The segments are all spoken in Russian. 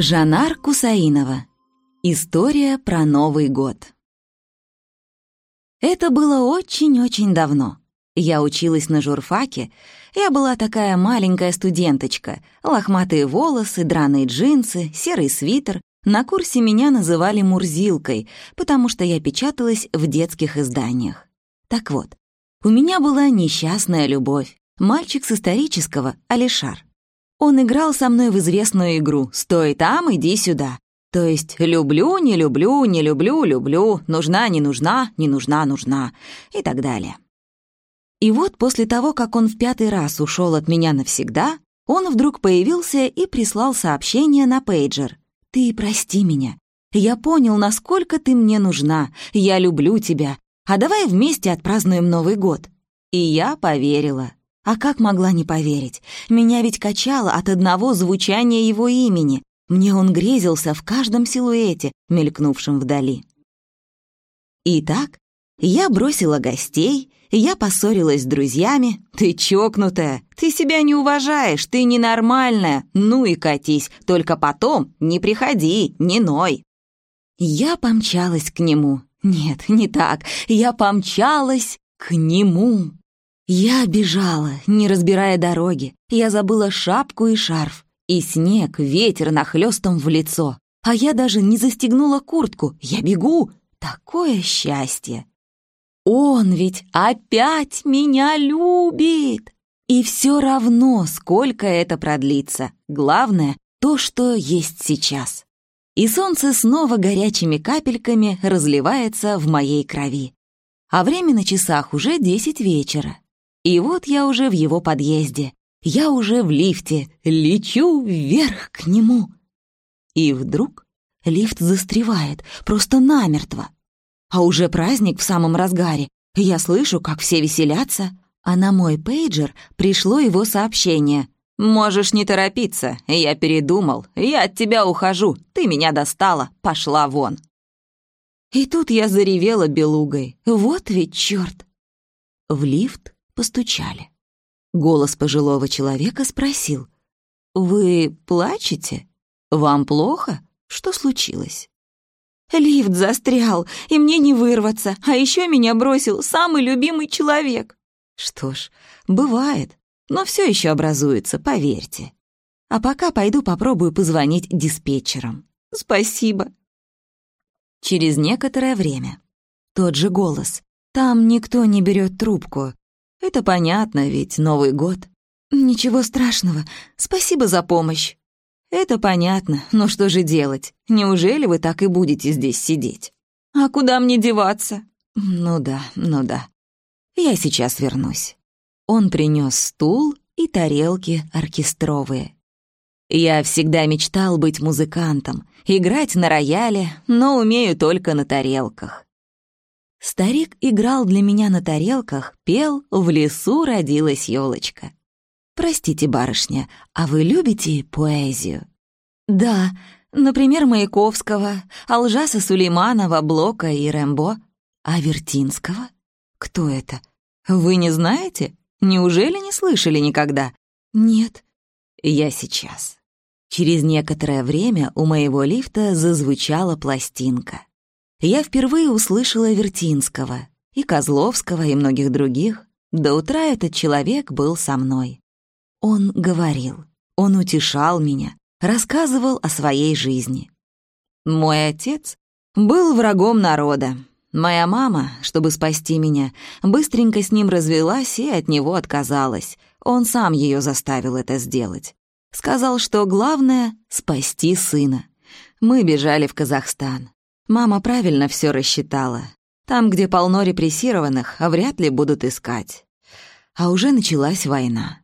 Жанар Кусаинова. История про Новый год. Это было очень-очень давно. Я училась на журфаке. Я была такая маленькая студенточка. Лохматые волосы, драные джинсы, серый свитер. На курсе меня называли Мурзилкой, потому что я печаталась в детских изданиях. Так вот, у меня была несчастная любовь. Мальчик с исторического, Алишар. Он играл со мной в известную игру «Стой там, иди сюда». То есть «люблю, не люблю, не люблю, люблю, нужна, не нужна, не нужна, нужна» и так далее. И вот после того, как он в пятый раз ушел от меня навсегда, он вдруг появился и прислал сообщение на пейджер. «Ты прости меня. Я понял, насколько ты мне нужна. Я люблю тебя. А давай вместе отпразднуем Новый год». И я поверила. А как могла не поверить? Меня ведь качало от одного звучания его имени. Мне он грезился в каждом силуэте, мелькнувшем вдали. Итак, я бросила гостей, я поссорилась с друзьями. «Ты чокнутая, ты себя не уважаешь, ты ненормальная, ну и катись, только потом не приходи, не ной». Я помчалась к нему. Нет, не так, я помчалась к нему. Я бежала, не разбирая дороги. Я забыла шапку и шарф. И снег, ветер нахлёстом в лицо. А я даже не застегнула куртку. Я бегу. Такое счастье. Он ведь опять меня любит. И все равно, сколько это продлится. Главное — то, что есть сейчас. И солнце снова горячими капельками разливается в моей крови. А время на часах уже десять вечера. И вот я уже в его подъезде. Я уже в лифте, лечу вверх к нему. И вдруг лифт застревает, просто намертво. А уже праздник в самом разгаре. Я слышу, как все веселятся, а на мой пейджер пришло его сообщение. «Можешь не торопиться, я передумал, я от тебя ухожу, ты меня достала, пошла вон». И тут я заревела белугой. Вот ведь чёрт! В лифт постучали. Голос пожилого человека спросил. «Вы плачете? Вам плохо? Что случилось?» «Лифт застрял, и мне не вырваться, а еще меня бросил самый любимый человек». «Что ж, бывает, но все еще образуется, поверьте. А пока пойду попробую позвонить диспетчерам. Спасибо». Через некоторое время. Тот же голос. «Там никто не берет трубку. Это понятно, ведь Новый год. Ничего страшного. Спасибо за помощь. Это понятно, но что же делать? Неужели вы так и будете здесь сидеть? А куда мне деваться? Ну да, ну да. Я сейчас вернусь. Он принес стул и тарелки оркестровые. Я всегда мечтал быть музыкантом, играть на рояле, но умею только на тарелках. Старик играл для меня на тарелках, пел «В лесу родилась елочка». «Простите, барышня, а вы любите поэзию?» «Да, например, Маяковского, Алжаса Сулейманова, Блока и Рэмбо. А Вертинского? Кто это? Вы не знаете? Неужели не слышали никогда?» «Нет». «Я сейчас». Через некоторое время у моего лифта зазвучала пластинка я впервые услышала Вертинского, и Козловского, и многих других. До утра этот человек был со мной. Он говорил, он утешал меня, рассказывал о своей жизни. Мой отец был врагом народа. Моя мама, чтобы спасти меня, быстренько с ним развелась и от него отказалась. Он сам ее заставил это сделать. Сказал, что главное — спасти сына. Мы бежали в Казахстан. Мама правильно все рассчитала. Там, где полно репрессированных, вряд ли будут искать. А уже началась война.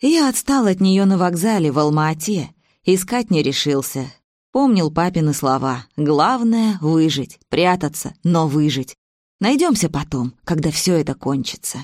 Я отстал от нее на вокзале в Алма-Ате. Искать не решился. Помнил папины слова. Главное — выжить, прятаться, но выжить. Найдемся потом, когда все это кончится.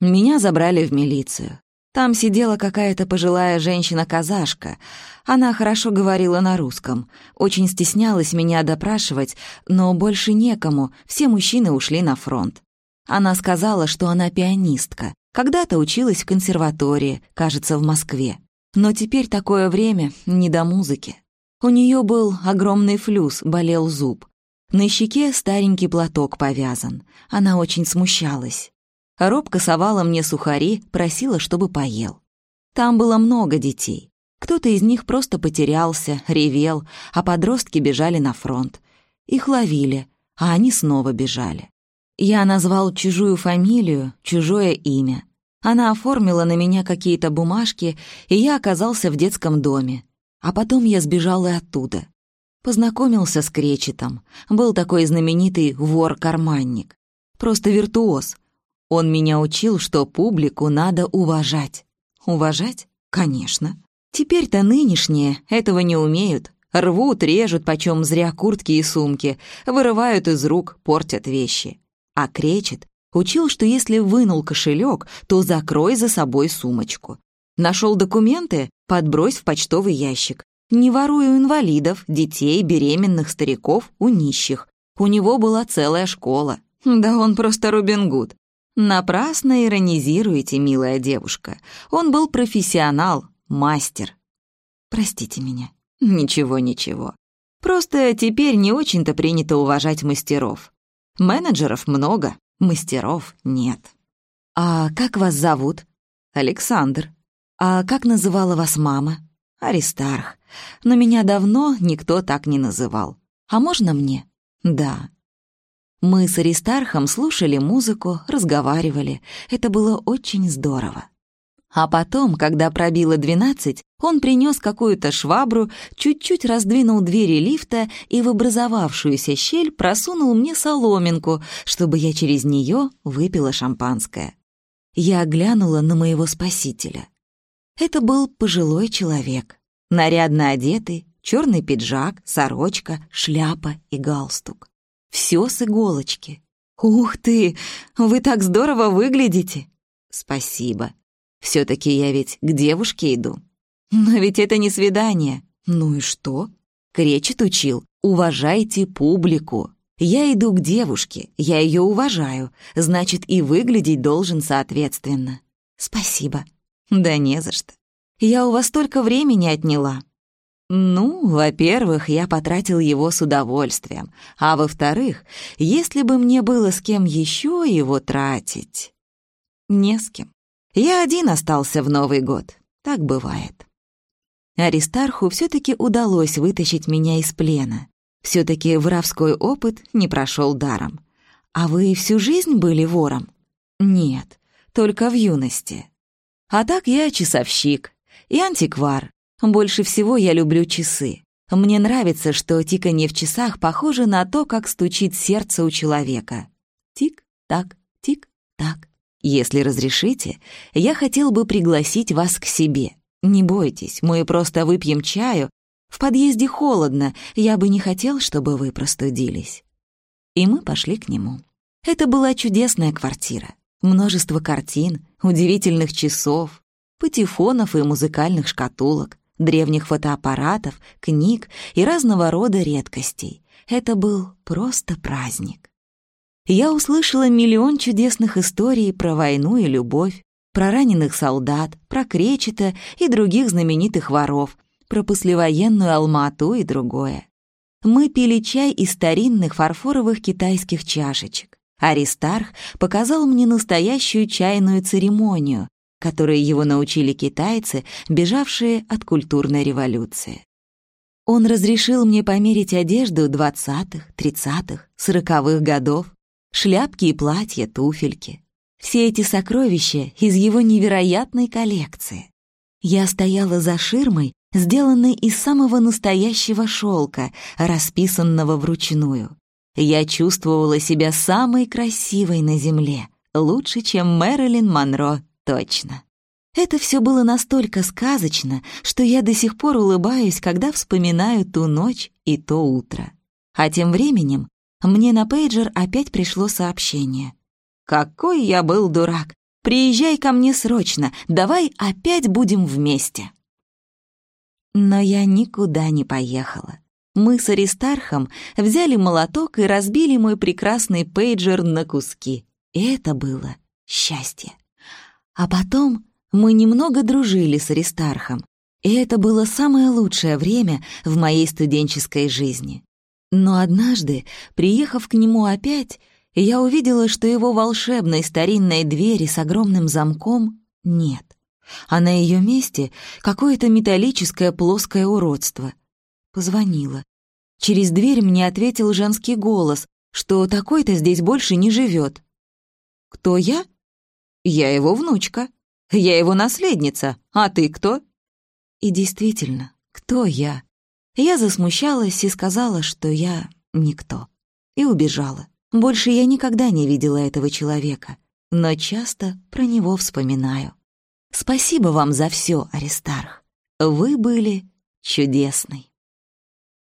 Меня забрали в милицию. Там сидела какая-то пожилая женщина-казашка. Она хорошо говорила на русском. Очень стеснялась меня допрашивать, но больше некому, все мужчины ушли на фронт. Она сказала, что она пианистка. Когда-то училась в консерватории, кажется, в Москве. Но теперь такое время не до музыки. У нее был огромный флюс, болел зуб. На щеке старенький платок повязан. Она очень смущалась. Робко совала мне сухари, просила, чтобы поел. Там было много детей. Кто-то из них просто потерялся, ревел, а подростки бежали на фронт. Их ловили, а они снова бежали. Я назвал чужую фамилию, чужое имя. Она оформила на меня какие-то бумажки, и я оказался в детском доме. А потом я сбежал и оттуда. Познакомился с Кречетом. Был такой знаменитый вор-карманник. Просто виртуоз. Он меня учил, что публику надо уважать. Уважать? Конечно. Теперь-то нынешние этого не умеют. Рвут, режут почем зря куртки и сумки, вырывают из рук, портят вещи. А кречет учил, что если вынул кошелек, то закрой за собой сумочку. Нашел документы? Подбрось в почтовый ящик. Не воруй у инвалидов, детей, беременных, стариков, у нищих. У него была целая школа. Да он просто Робин Гуд. Напрасно иронизируете, милая девушка. Он был профессионал, мастер. Простите меня. Ничего, ничего. Просто теперь не очень-то принято уважать мастеров. Менеджеров много, мастеров нет. А как вас зовут? Александр. А как называла вас мама? Аристарх. Но меня давно никто так не называл. А можно мне? Да. Мы с Аристархом слушали музыку, разговаривали. Это было очень здорово. А потом, когда пробило двенадцать, он принес какую-то швабру, чуть-чуть раздвинул двери лифта и в образовавшуюся щель просунул мне соломинку, чтобы я через нее выпила шампанское. Я глянула на моего спасителя. Это был пожилой человек, нарядно одетый, черный пиджак, сорочка, шляпа и галстук. Все с иголочки. «Ух ты! Вы так здорово выглядите!» «Спасибо. Все-таки я ведь к девушке иду». «Но ведь это не свидание». «Ну и что?» Кречет учил. «Уважайте публику». Я иду к девушке, я ее уважаю, значит, и выглядеть должен соответственно. Спасибо. Да не за что. Я у вас столько времени отняла. Ну, во-первых, я потратил его с удовольствием, а во-вторых, если бы мне было с кем еще его тратить... Не с кем. Я один остался в Новый год. Так бывает. Аристарху все-таки удалось вытащить меня из плена. Все-таки воровской опыт не прошел даром. А вы всю жизнь были вором? Нет, только в юности. А так я часовщик и антиквар, больше всего я люблю часы. Мне нравится, что тиканье в часах похоже на то, как стучит сердце у человека. Тик-так, тик-так. Если разрешите, я хотел бы пригласить вас к себе. Не бойтесь, мы просто выпьем чаю. В подъезде холодно, я бы не хотел, чтобы вы простудились. И мы пошли к нему. Это была чудесная квартира. Множество картин, удивительных часов, патефонов и музыкальных шкатулок древних фотоаппаратов, книг и разного рода редкостей. Это был просто праздник. Я услышала миллион чудесных историй про войну и любовь, про раненых солдат, про Кречета и других знаменитых воров, про послевоенную Алмату и другое. Мы пили чай из старинных фарфоровых китайских чашечек. Аристарх показал мне настоящую чайную церемонию, которые его научили китайцы, бежавшие от культурной революции. Он разрешил мне померить одежду двадцатых, тридцатых, сороковых годов, шляпки и платья, туфельки. Все эти сокровища из его невероятной коллекции. Я стояла за ширмой, сделанной из самого настоящего шелка, расписанного вручную. Я чувствовала себя самой красивой на земле, лучше, чем Мэрилин Монро Точно. Это все было настолько сказочно, что я до сих пор улыбаюсь, когда вспоминаю ту ночь и то утро. А тем временем мне на пейджер опять пришло сообщение. «Какой я был дурак! Приезжай ко мне срочно, давай опять будем вместе!» Но я никуда не поехала. Мы с Аристархом взяли молоток и разбили мой прекрасный пейджер на куски. И это было счастье. А потом мы немного дружили с Аристархом. И это было самое лучшее время в моей студенческой жизни. Но однажды, приехав к нему опять, я увидела, что его волшебной старинной двери с огромным замком нет. А на ее месте какое-то металлическое плоское уродство. Позвонила. Через дверь мне ответил женский голос, что такой-то здесь больше не живет. «Кто я?» «Я его внучка. Я его наследница. А ты кто?» И действительно, кто я? Я засмущалась и сказала, что я никто. И убежала. Больше я никогда не видела этого человека, но часто про него вспоминаю. Спасибо вам за все, Аристарх. Вы были чудесный.